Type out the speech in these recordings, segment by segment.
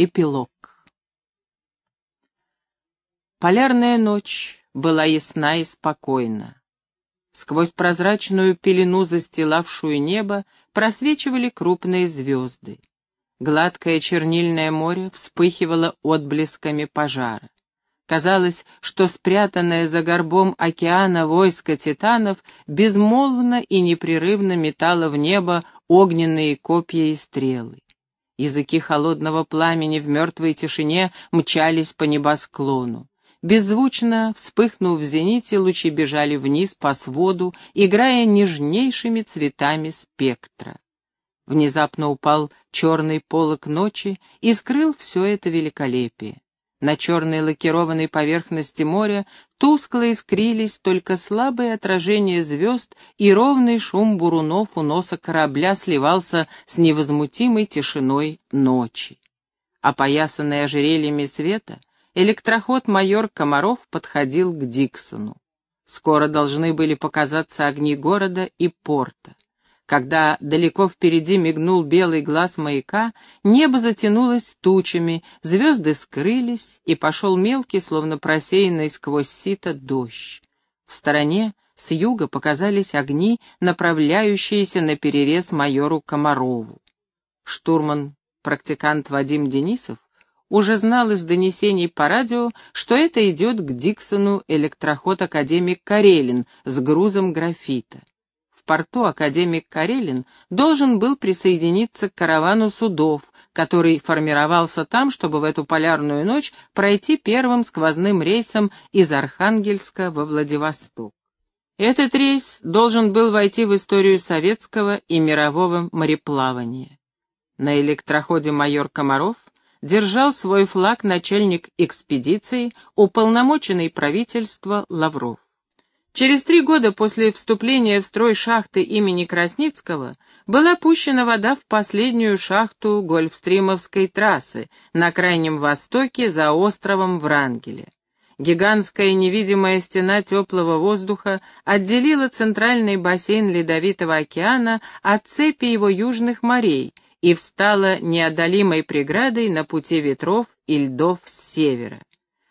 Эпилог. Полярная ночь была ясна и спокойна. Сквозь прозрачную пелену, застилавшую небо, просвечивали крупные звезды. Гладкое чернильное море вспыхивало отблесками пожара. Казалось, что спрятанное за горбом океана войско титанов безмолвно и непрерывно метало в небо огненные копья и стрелы. Языки холодного пламени в мертвой тишине мчались по небосклону. Беззвучно, вспыхнув в зените, лучи бежали вниз по своду, играя нежнейшими цветами спектра. Внезапно упал черный полог ночи и скрыл все это великолепие. На черной лакированной поверхности моря тускло искрились только слабые отражения звезд, и ровный шум бурунов у носа корабля сливался с невозмутимой тишиной ночи. Опоясанный ожерельями света, электроход майор Комаров подходил к Диксону. Скоро должны были показаться огни города и порта. Когда далеко впереди мигнул белый глаз маяка, небо затянулось тучами, звезды скрылись, и пошел мелкий, словно просеянный сквозь сито, дождь. В стороне с юга показались огни, направляющиеся на перерез майору Комарову. Штурман, практикант Вадим Денисов, уже знал из донесений по радио, что это идет к Диксону электроход академик Карелин с грузом графита порту академик Карелин должен был присоединиться к каравану судов, который формировался там, чтобы в эту полярную ночь пройти первым сквозным рейсом из Архангельска во Владивосток. Этот рейс должен был войти в историю советского и мирового мореплавания. На электроходе майор Комаров держал свой флаг начальник экспедиции, уполномоченный правительства Лавров. Через три года после вступления в строй шахты имени Красницкого была пущена вода в последнюю шахту Гольфстримовской трассы на Крайнем Востоке за островом Врангеля. Гигантская невидимая стена теплого воздуха отделила центральный бассейн Ледовитого океана от цепи его южных морей и встала неодолимой преградой на пути ветров и льдов с севера.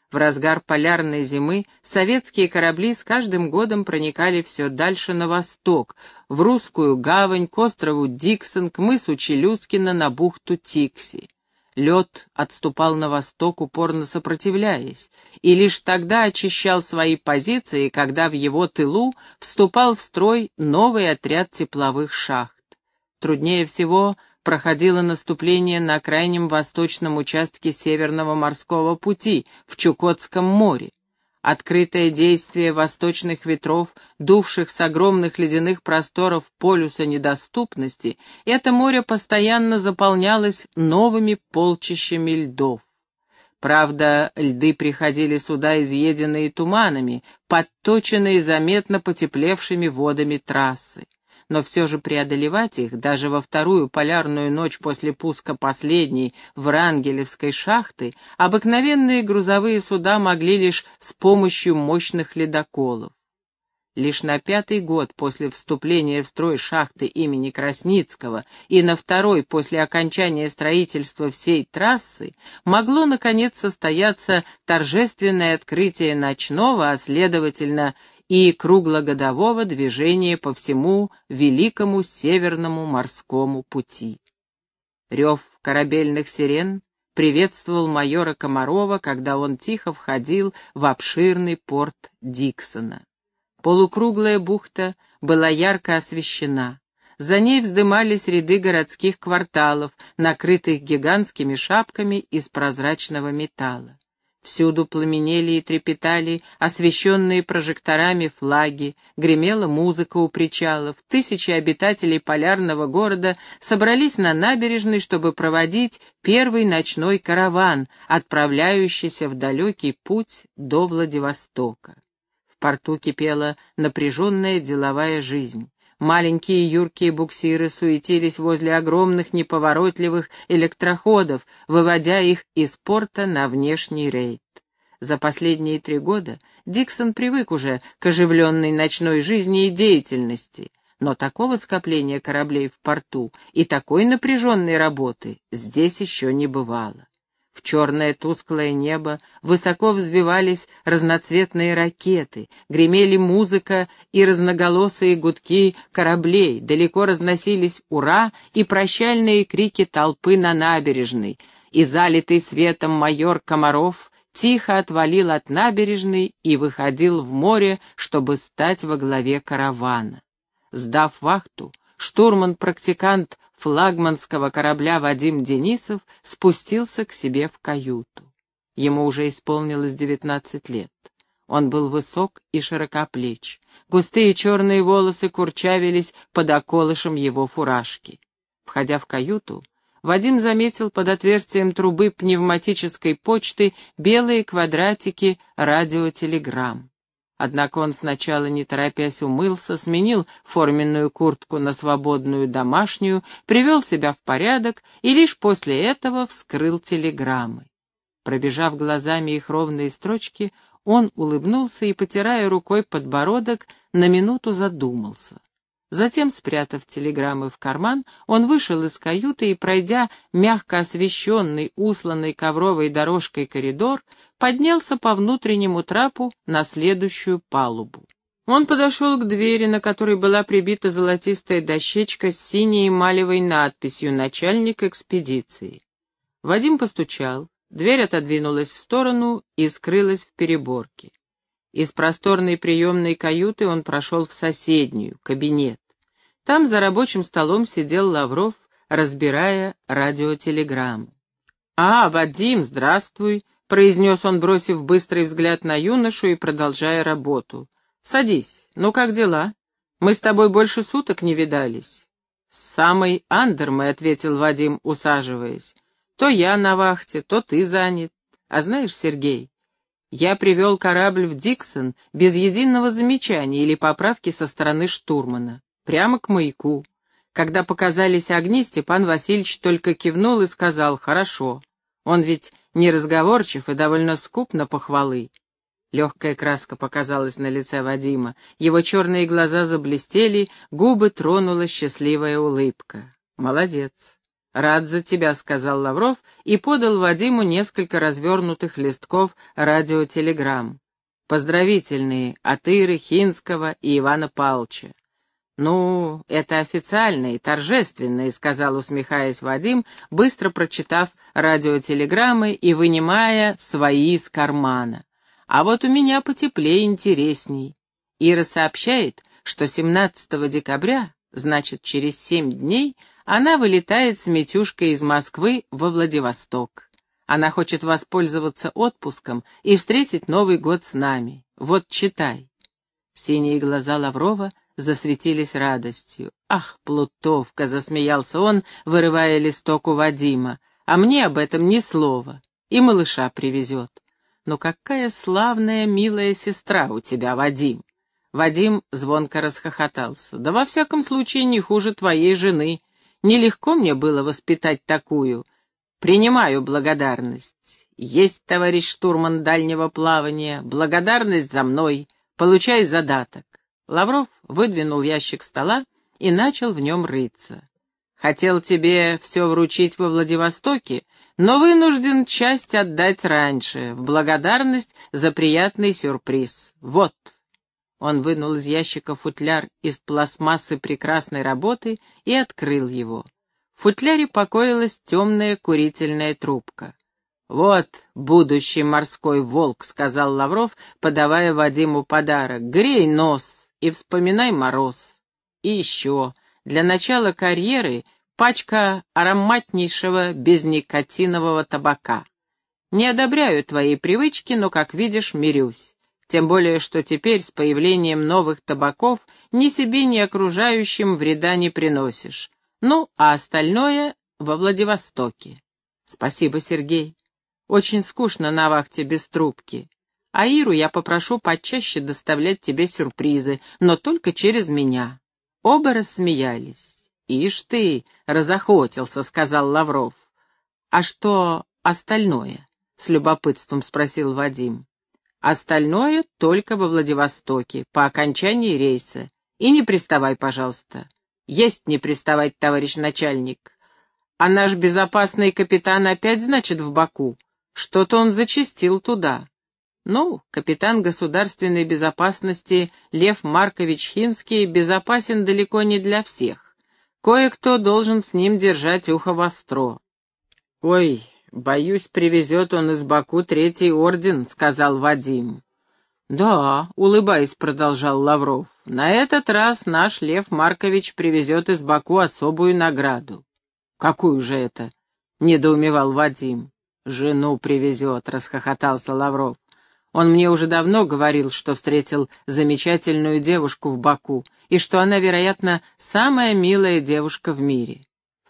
В разгар полярной зимы советские корабли с каждым годом проникали все дальше на восток, в русскую гавань, к острову Диксон, к мысу Челюскина, на бухту Тикси. Лед отступал на восток, упорно сопротивляясь, и лишь тогда очищал свои позиции, когда в его тылу вступал в строй новый отряд тепловых шахт. Труднее всего проходило наступление на крайнем восточном участке Северного морского пути, в Чукотском море. Открытое действие восточных ветров, дувших с огромных ледяных просторов полюса недоступности, это море постоянно заполнялось новыми полчищами льдов. Правда, льды приходили сюда изъеденные туманами, подточенные заметно потеплевшими водами трассы но все же преодолевать их даже во вторую полярную ночь после пуска последней Врангелевской шахты обыкновенные грузовые суда могли лишь с помощью мощных ледоколов. Лишь на пятый год после вступления в строй шахты имени Красницкого и на второй после окончания строительства всей трассы могло, наконец, состояться торжественное открытие ночного, а следовательно и круглогодового движения по всему Великому Северному морскому пути. Рев корабельных сирен приветствовал майора Комарова, когда он тихо входил в обширный порт Диксона. Полукруглая бухта была ярко освещена. За ней вздымались ряды городских кварталов, накрытых гигантскими шапками из прозрачного металла. Всюду пламенели и трепетали освещенные прожекторами флаги, гремела музыка у причалов, тысячи обитателей полярного города собрались на набережной, чтобы проводить первый ночной караван, отправляющийся в далекий путь до Владивостока. В порту кипела напряженная деловая жизнь. Маленькие юркие буксиры суетились возле огромных неповоротливых электроходов, выводя их из порта на внешний рейд. За последние три года Диксон привык уже к оживленной ночной жизни и деятельности, но такого скопления кораблей в порту и такой напряженной работы здесь еще не бывало. В черное тусклое небо высоко взвивались разноцветные ракеты, гремели музыка и разноголосые гудки кораблей, далеко разносились «Ура!» и прощальные крики толпы на набережной, и залитый светом майор Комаров тихо отвалил от набережной и выходил в море, чтобы стать во главе каравана. Сдав вахту, штурман-практикант флагманского корабля Вадим Денисов спустился к себе в каюту. Ему уже исполнилось девятнадцать лет. Он был высок и широкоплеч. Густые черные волосы курчавились под околышем его фуражки. Входя в каюту, Вадим заметил под отверстием трубы пневматической почты белые квадратики радиотелеграмм. Однако он сначала, не торопясь, умылся, сменил форменную куртку на свободную домашнюю, привел себя в порядок и лишь после этого вскрыл телеграммы. Пробежав глазами их ровные строчки, он улыбнулся и, потирая рукой подбородок, на минуту задумался. Затем, спрятав телеграммы в карман, он вышел из каюты и, пройдя мягко освещенный, усланный ковровой дорожкой коридор, поднялся по внутреннему трапу на следующую палубу. Он подошел к двери, на которой была прибита золотистая дощечка с синей эмалевой надписью «Начальник экспедиции». Вадим постучал, дверь отодвинулась в сторону и скрылась в переборке. Из просторной приемной каюты он прошел в соседнюю, кабинет. Там за рабочим столом сидел Лавров, разбирая радиотелеграмму. «А, Вадим, здравствуй», — произнес он, бросив быстрый взгляд на юношу и продолжая работу. «Садись. Ну, как дела? Мы с тобой больше суток не видались». «С самой Андермой», — ответил Вадим, усаживаясь. «То я на вахте, то ты занят. А знаешь, Сергей, я привел корабль в Диксон без единого замечания или поправки со стороны штурмана. Прямо к маяку. Когда показались огни, Степан Васильевич только кивнул и сказал «хорошо». Он ведь не разговорчив и довольно скуп на похвалы. Легкая краска показалась на лице Вадима, его черные глаза заблестели, губы тронула счастливая улыбка. «Молодец. «Рад за тебя», — сказал Лавров и подал Вадиму несколько развернутых листков радиотелеграмм. Поздравительные от Иры, Хинского и Ивана Павловича. «Ну, это официальные, торжественные», — сказал, усмехаясь Вадим, быстро прочитав радиотелеграммы и вынимая свои из кармана. «А вот у меня потеплее интересней. Ира сообщает, что 17 декабря, значит, через семь дней, она вылетает с Митюшкой из Москвы во Владивосток. Она хочет воспользоваться отпуском и встретить Новый год с нами. Вот читай. Синие глаза Лаврова засветились радостью. «Ах, Плутовка!» — засмеялся он, вырывая листок у Вадима. «А мне об этом ни слова. И малыша привезет. Но какая славная, милая сестра у тебя, Вадим!» Вадим звонко расхохотался. «Да во всяком случае не хуже твоей жены. Нелегко мне было воспитать такую. Принимаю благодарность. Есть, товарищ штурман дальнего плавания, благодарность за мной. Получай задаток. Лавров выдвинул ящик стола и начал в нем рыться. Хотел тебе все вручить во Владивостоке, но вынужден часть отдать раньше, в благодарность за приятный сюрприз. Вот. Он вынул из ящика футляр из пластмассы прекрасной работы и открыл его. В футляре покоилась темная курительная трубка. «Вот будущий морской волк», — сказал Лавров, подавая Вадиму подарок. «Грей нос и вспоминай мороз. И еще, для начала карьеры пачка ароматнейшего безникотинового табака. Не одобряю твои привычки, но, как видишь, мирюсь. Тем более, что теперь с появлением новых табаков ни себе, ни окружающим вреда не приносишь. Ну, а остальное во Владивостоке. Спасибо, Сергей. Очень скучно на вахте без трубки. А Иру я попрошу почаще доставлять тебе сюрпризы, но только через меня. Оба рассмеялись. «Ишь ты, разохотился», — сказал Лавров. «А что остальное?» — с любопытством спросил Вадим. Остальное только во Владивостоке, по окончании рейса. И не приставай, пожалуйста. Есть не приставать, товарищ начальник. А наш безопасный капитан опять, значит, в Баку. Что-то он зачистил туда. Ну, капитан государственной безопасности Лев Маркович Хинский безопасен далеко не для всех. Кое-кто должен с ним держать ухо востро. «Ой, боюсь, привезет он из Баку третий орден», — сказал Вадим. «Да», — улыбаясь, продолжал Лавров, — «на этот раз наш Лев Маркович привезет из Баку особую награду». «Какую же это?» — недоумевал Вадим. «Жену привезет», — расхохотался Лавров. «Он мне уже давно говорил, что встретил замечательную девушку в Баку, и что она, вероятно, самая милая девушка в мире.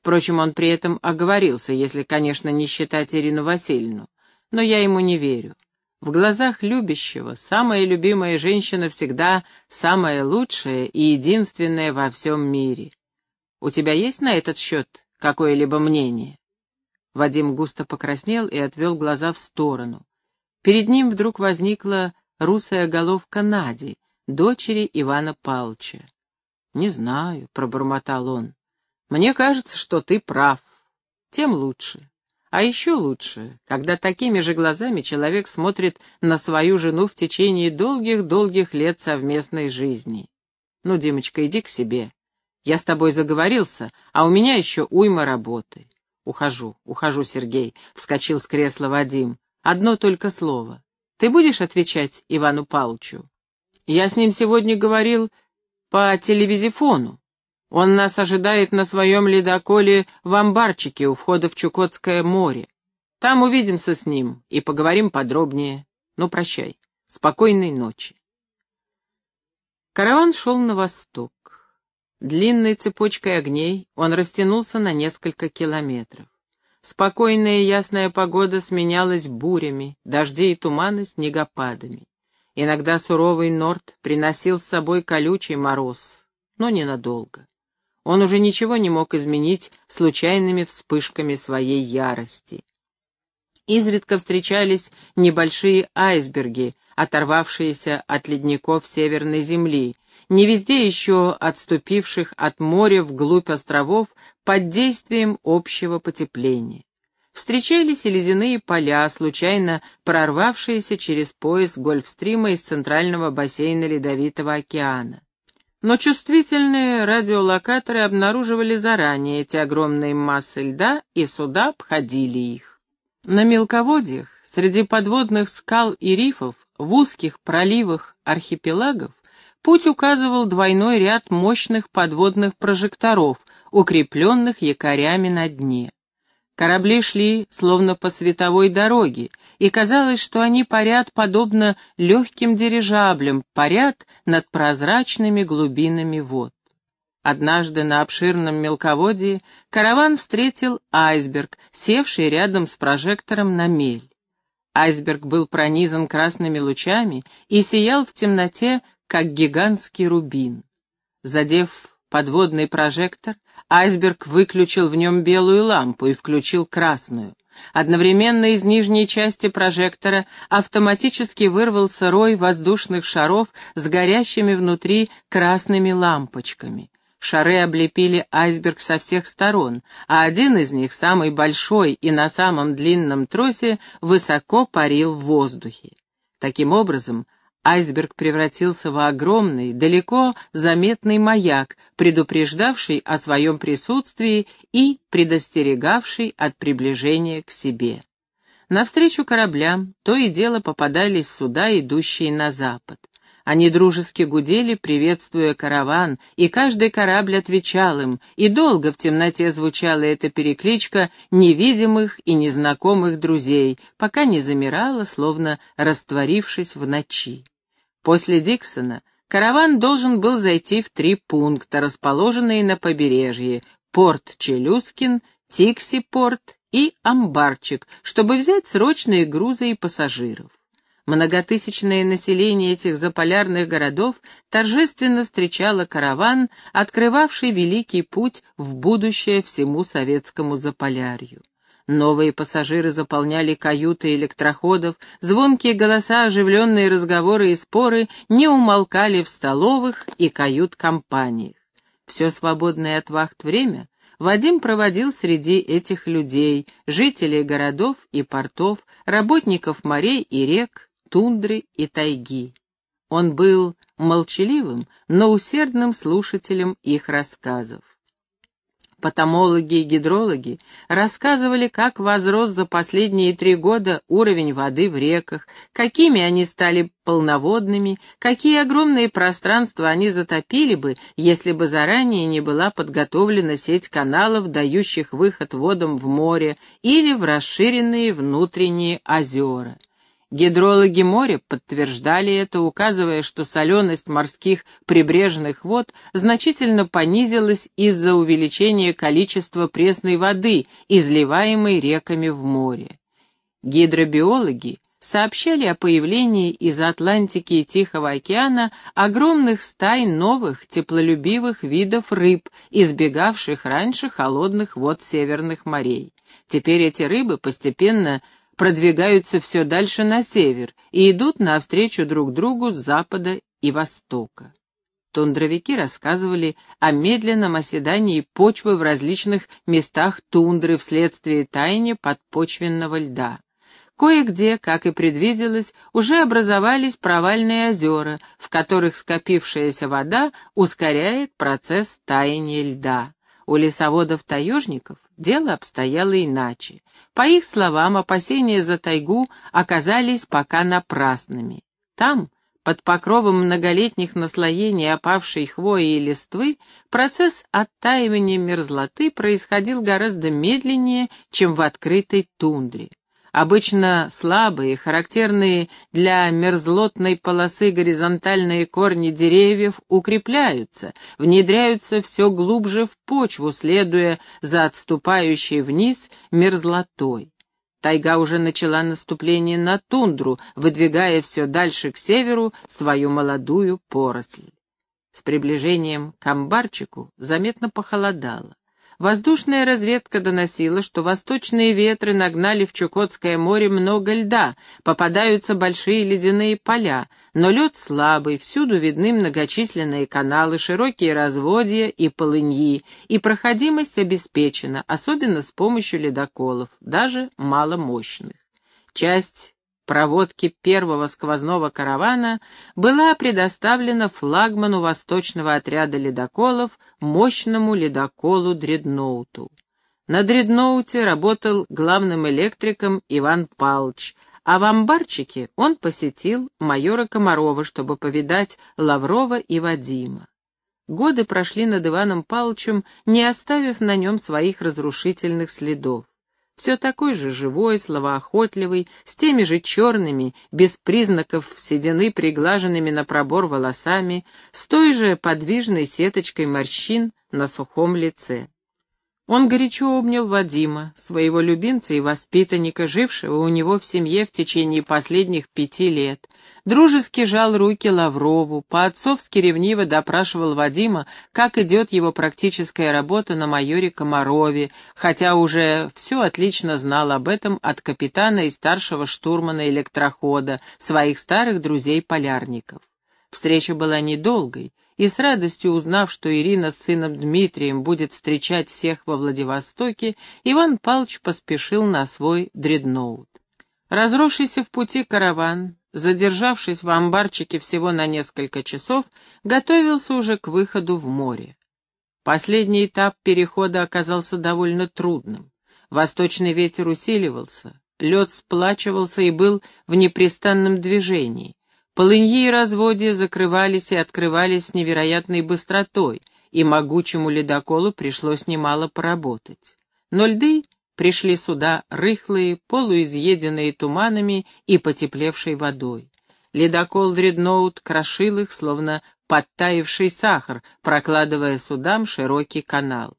Впрочем, он при этом оговорился, если, конечно, не считать Ирину Васильевну. Но я ему не верю. В глазах любящего самая любимая женщина всегда самая лучшая и единственная во всем мире. У тебя есть на этот счет какое-либо мнение?» Вадим густо покраснел и отвел глаза в сторону. Перед ним вдруг возникла русая головка Нади, дочери Ивана Палча. «Не знаю», — пробормотал он. «Мне кажется, что ты прав. Тем лучше. А еще лучше, когда такими же глазами человек смотрит на свою жену в течение долгих-долгих лет совместной жизни. Ну, Димочка, иди к себе. Я с тобой заговорился, а у меня еще уйма работы. Ухожу, ухожу, Сергей, — вскочил с кресла Вадим. Одно только слово. Ты будешь отвечать Ивану Павловичу? Я с ним сегодня говорил по телевизифону. Он нас ожидает на своем ледоколе в амбарчике у входа в Чукотское море. Там увидимся с ним и поговорим подробнее. Ну, прощай. Спокойной ночи. Караван шел на восток. Длинной цепочкой огней он растянулся на несколько километров. Спокойная и ясная погода сменялась бурями, дожди и туманы снегопадами. Иногда суровый норд приносил с собой колючий мороз, но ненадолго. Он уже ничего не мог изменить случайными вспышками своей ярости. Изредка встречались небольшие айсберги, оторвавшиеся от ледников Северной Земли, не везде еще отступивших от моря вглубь островов под действием общего потепления. Встречались и ледяные поля, случайно прорвавшиеся через пояс Гольфстрима из центрального бассейна Ледовитого океана. Но чувствительные радиолокаторы обнаруживали заранее эти огромные массы льда, и суда обходили их. На мелководьях, среди подводных скал и рифов, в узких проливах архипелагов, путь указывал двойной ряд мощных подводных прожекторов, укрепленных якорями на дне. Корабли шли словно по световой дороге, и казалось, что они парят подобно легким дирижаблям, парят над прозрачными глубинами вод. Однажды на обширном мелководье караван встретил айсберг, севший рядом с прожектором на мель. Айсберг был пронизан красными лучами и сиял в темноте, как гигантский рубин. Задев подводный прожектор, айсберг выключил в нем белую лампу и включил красную. Одновременно из нижней части прожектора автоматически вырвался рой воздушных шаров с горящими внутри красными лампочками. Шары облепили айсберг со всех сторон, а один из них, самый большой и на самом длинном тросе, высоко парил в воздухе. Таким образом, айсберг превратился в огромный, далеко заметный маяк, предупреждавший о своем присутствии и предостерегавший от приближения к себе. Навстречу кораблям то и дело попадались суда, идущие на запад. Они дружески гудели, приветствуя караван, и каждый корабль отвечал им, и долго в темноте звучала эта перекличка невидимых и незнакомых друзей, пока не замирала, словно растворившись в ночи. После Диксона караван должен был зайти в три пункта, расположенные на побережье — порт Челюскин, Тикси-порт и Амбарчик, чтобы взять срочные грузы и пассажиров. Многотысячное население этих заполярных городов торжественно встречало караван, открывавший великий путь в будущее всему советскому Заполярью. Новые пассажиры заполняли каюты электроходов, звонкие голоса, оживленные разговоры и споры не умолкали в столовых и кают-компаниях. Все свободное от вахт время Вадим проводил среди этих людей, жителей городов и портов, работников морей и рек, тундры и тайги. Он был молчаливым, но усердным слушателем их рассказов. Потомологи и гидрологи рассказывали, как возрос за последние три года уровень воды в реках, какими они стали полноводными, какие огромные пространства они затопили бы, если бы заранее не была подготовлена сеть каналов, дающих выход водам в море или в расширенные внутренние озера. Гидрологи моря подтверждали это, указывая, что соленость морских прибрежных вод значительно понизилась из-за увеличения количества пресной воды, изливаемой реками в море. Гидробиологи сообщали о появлении из Атлантики и Тихого океана огромных стай новых теплолюбивых видов рыб, избегавших раньше холодных вод северных морей. Теперь эти рыбы постепенно продвигаются все дальше на север и идут навстречу друг другу с запада и востока. Тундровики рассказывали о медленном оседании почвы в различных местах тундры вследствие таяния подпочвенного льда. Кое-где, как и предвиделось, уже образовались провальные озера, в которых скопившаяся вода ускоряет процесс таяния льда. У лесоводов-таежников дело обстояло иначе. По их словам, опасения за тайгу оказались пока напрасными. Там, под покровом многолетних наслоений опавшей хвои и листвы, процесс оттаивания мерзлоты происходил гораздо медленнее, чем в открытой тундре. Обычно слабые, характерные для мерзлотной полосы горизонтальные корни деревьев укрепляются, внедряются все глубже в почву, следуя за отступающей вниз мерзлотой. Тайга уже начала наступление на тундру, выдвигая все дальше к северу свою молодую поросль. С приближением к амбарчику заметно похолодало. Воздушная разведка доносила, что восточные ветры нагнали в Чукотское море много льда, попадаются большие ледяные поля, но лед слабый, всюду видны многочисленные каналы, широкие разводья и полыньи, и проходимость обеспечена, особенно с помощью ледоколов, даже маломощных. Часть проводки первого сквозного каравана была предоставлена флагману восточного отряда ледоколов, мощному ледоколу «Дредноуту». На «Дредноуте» работал главным электриком Иван Палч, а в амбарчике он посетил майора Комарова, чтобы повидать Лаврова и Вадима. Годы прошли над Иваном Павловичем, не оставив на нем своих разрушительных следов все такой же живой, словоохотливый, с теми же черными, без признаков седины, приглаженными на пробор волосами, с той же подвижной сеточкой морщин на сухом лице. Он горячо обнял Вадима, своего любимца и воспитанника, жившего у него в семье в течение последних пяти лет. Дружески жал руки Лаврову, по-отцовски ревниво допрашивал Вадима, как идет его практическая работа на майоре Комарове, хотя уже все отлично знал об этом от капитана и старшего штурмана электрохода, своих старых друзей-полярников. Встреча была недолгой, и с радостью узнав, что Ирина с сыном Дмитрием будет встречать всех во Владивостоке, Иван Павлович поспешил на свой дредноут. Разросшийся в пути караван, задержавшись в амбарчике всего на несколько часов, готовился уже к выходу в море. Последний этап перехода оказался довольно трудным. Восточный ветер усиливался, лед сплачивался и был в непрестанном движении. Полыньи и разводья закрывались и открывались с невероятной быстротой, и могучему ледоколу пришлось немало поработать. Но льды пришли сюда рыхлые, полуизъеденные туманами и потеплевшей водой. Ледокол Дредноут крошил их, словно подтаивший сахар, прокладывая судам широкий канал.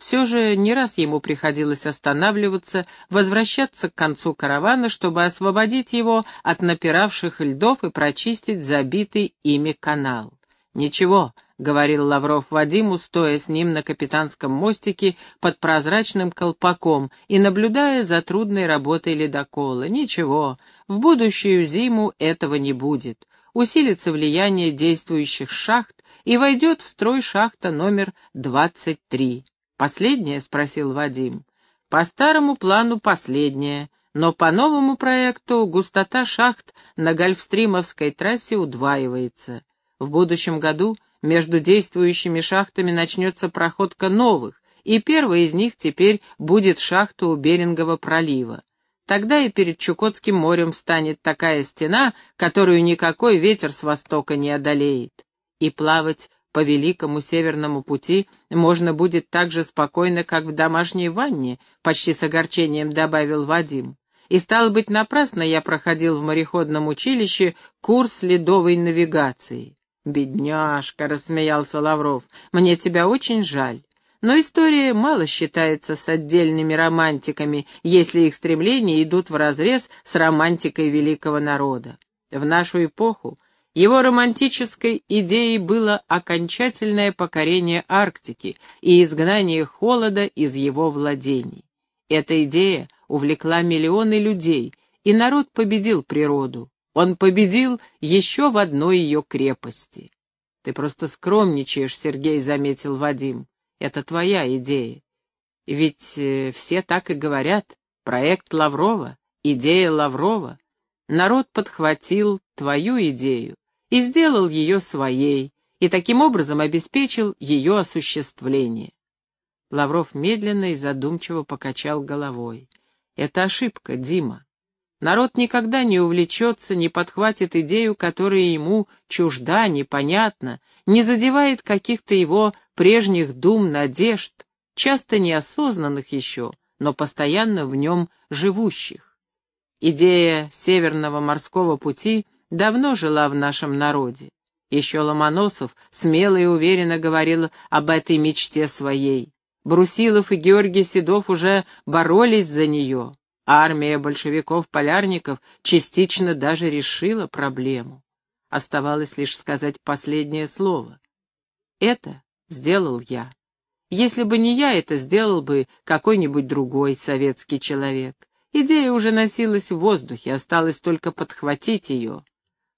Все же не раз ему приходилось останавливаться, возвращаться к концу каравана, чтобы освободить его от напиравших льдов и прочистить забитый ими канал. «Ничего», — говорил Лавров Вадиму, стоя с ним на капитанском мостике под прозрачным колпаком и наблюдая за трудной работой ледокола. «Ничего, в будущую зиму этого не будет. Усилится влияние действующих шахт и войдет в строй шахта номер 23. «Последнее?» — спросил Вадим. «По старому плану последнее, но по новому проекту густота шахт на Гольфстримовской трассе удваивается. В будущем году между действующими шахтами начнется проходка новых, и первая из них теперь будет шахта у Берингового пролива. Тогда и перед Чукотским морем станет такая стена, которую никакой ветер с востока не одолеет. И плавать по Великому Северному пути можно будет так же спокойно, как в домашней ванне, почти с огорчением добавил Вадим. И стало быть, напрасно я проходил в мореходном училище курс ледовой навигации. «Бедняжка», — рассмеялся Лавров, — «мне тебя очень жаль. Но история мало считается с отдельными романтиками, если их стремления идут вразрез с романтикой великого народа. В нашу эпоху его романтической идеей было окончательное покорение Арктики и изгнание холода из его владений. Эта идея увлекла миллионы людей, и народ победил природу. Он победил еще в одной ее крепости. «Ты просто скромничаешь, Сергей», — заметил Вадим. «Это твоя идея. Ведь э, все так и говорят. Проект Лаврова, идея Лаврова. Народ подхватил твою идею и сделал ее своей, и таким образом обеспечил ее осуществление. Лавров медленно и задумчиво покачал головой. Это ошибка, Дима. Народ никогда не увлечется, не подхватит идею, которая ему чужда, непонятна, не задевает каких-то его прежних дум, надежд, часто неосознанных еще, но постоянно в нем живущих. Идея Северного морского пути — давно жила в нашем народе. Еще Ломоносов смело и уверенно говорил об этой мечте своей. Брусилов и Георгий Седов уже боролись за нее. Армия большевиков-полярников частично даже решила проблему. Оставалось лишь сказать последнее слово. Это сделал я. Если бы не я, это сделал бы какой-нибудь другой советский человек. Идея уже носилась в воздухе, осталось только подхватить ее.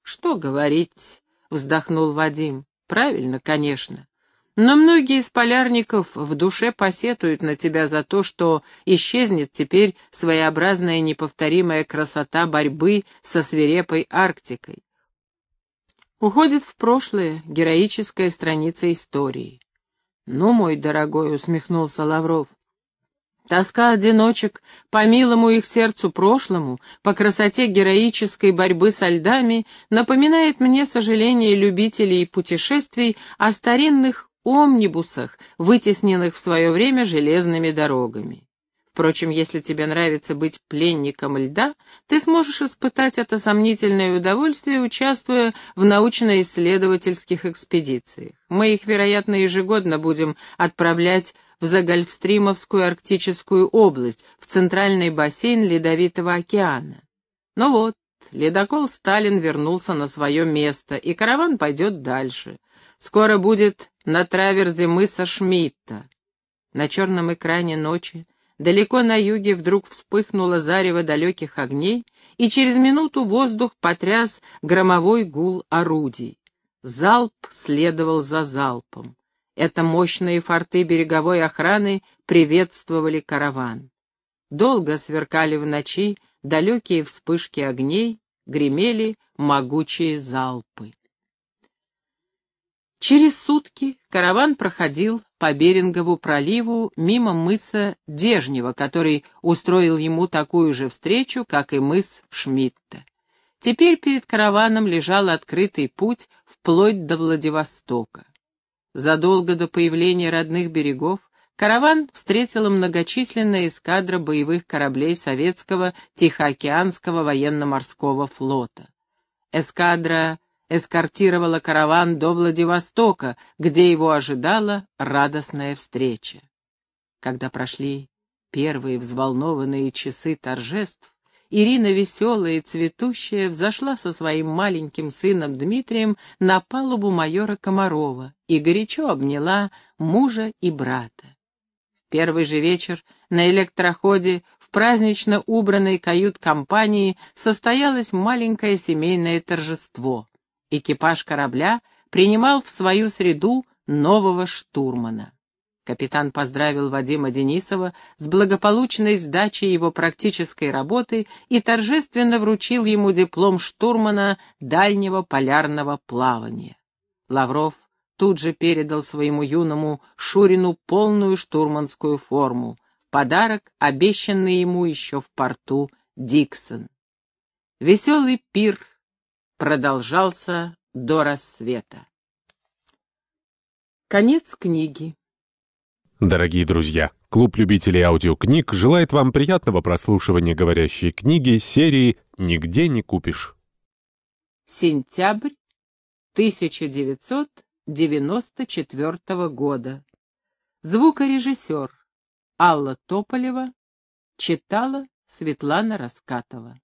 «Что говорить?» — вздохнул Вадим. «Правильно, конечно. Но многие из полярников в душе посетуют на тебя за то, что исчезнет теперь своеобразная неповторимая красота борьбы со свирепой Арктикой. Уходит в прошлое героическая страница истории. «Ну, мой дорогой», — усмехнулся Лавров, Тоска одиночек по милому их сердцу прошлому, по красоте героической борьбы со льдами, напоминает мне сожаление любителей путешествий о старинных омнибусах, вытесненных в свое время железными дорогами. Впрочем, если тебе нравится быть пленником льда, ты сможешь испытать это сомнительное удовольствие, участвуя в научно-исследовательских экспедициях. Мы их, вероятно, ежегодно будем отправлять в Загольфстримовскую арктическую область, в центральный бассейн Ледовитого океана. Ну вот, ледокол Сталин вернулся на свое место, и караван пойдет дальше. Скоро будет на траверзе мыса Шмидта. На черном экране ночи далеко на юге вдруг вспыхнуло зарево далеких огней, и через минуту воздух потряс громовой гул орудий. Залп следовал за залпом. Это мощные форты береговой охраны приветствовали караван. Долго сверкали в ночи далекие вспышки огней, гремели могучие залпы. Через сутки караван проходил по Берингову проливу мимо мыса Дежнева, который устроил ему такую же встречу, как и мыс Шмидта. Теперь перед караваном лежал открытый путь вплоть до Владивостока. Задолго до появления родных берегов караван встретила многочисленная эскадра боевых кораблей советского Тихоокеанского военно-морского флота. Эскадра эскортировала караван до Владивостока, где его ожидала радостная встреча. Когда прошли первые взволнованные часы торжеств, Ирина, веселая и цветущая, взошла со своим маленьким сыном Дмитрием на палубу майора Комарова и горячо обняла мужа и брата. В первый же вечер на электроходе в празднично убранной кают-компании состоялось маленькое семейное торжество. Экипаж корабля принимал в свою среду нового штурмана. Капитан поздравил Вадима Денисова с благополучной сдачей его практической работы и торжественно вручил ему диплом штурмана дальнего полярного плавания. Лавров тут же передал своему юному Шурину полную штурманскую форму, подарок, обещанный ему еще в порту Диксон. Веселый пир продолжался до рассвета. Конец книги. Дорогие друзья, клуб любителей аудиокниг желает вам приятного прослушивания говорящей книги серии «Нигде не купишь». Сентябрь 1994 года. Звукорежиссер Алла Тополева читала Светлана Раскатова.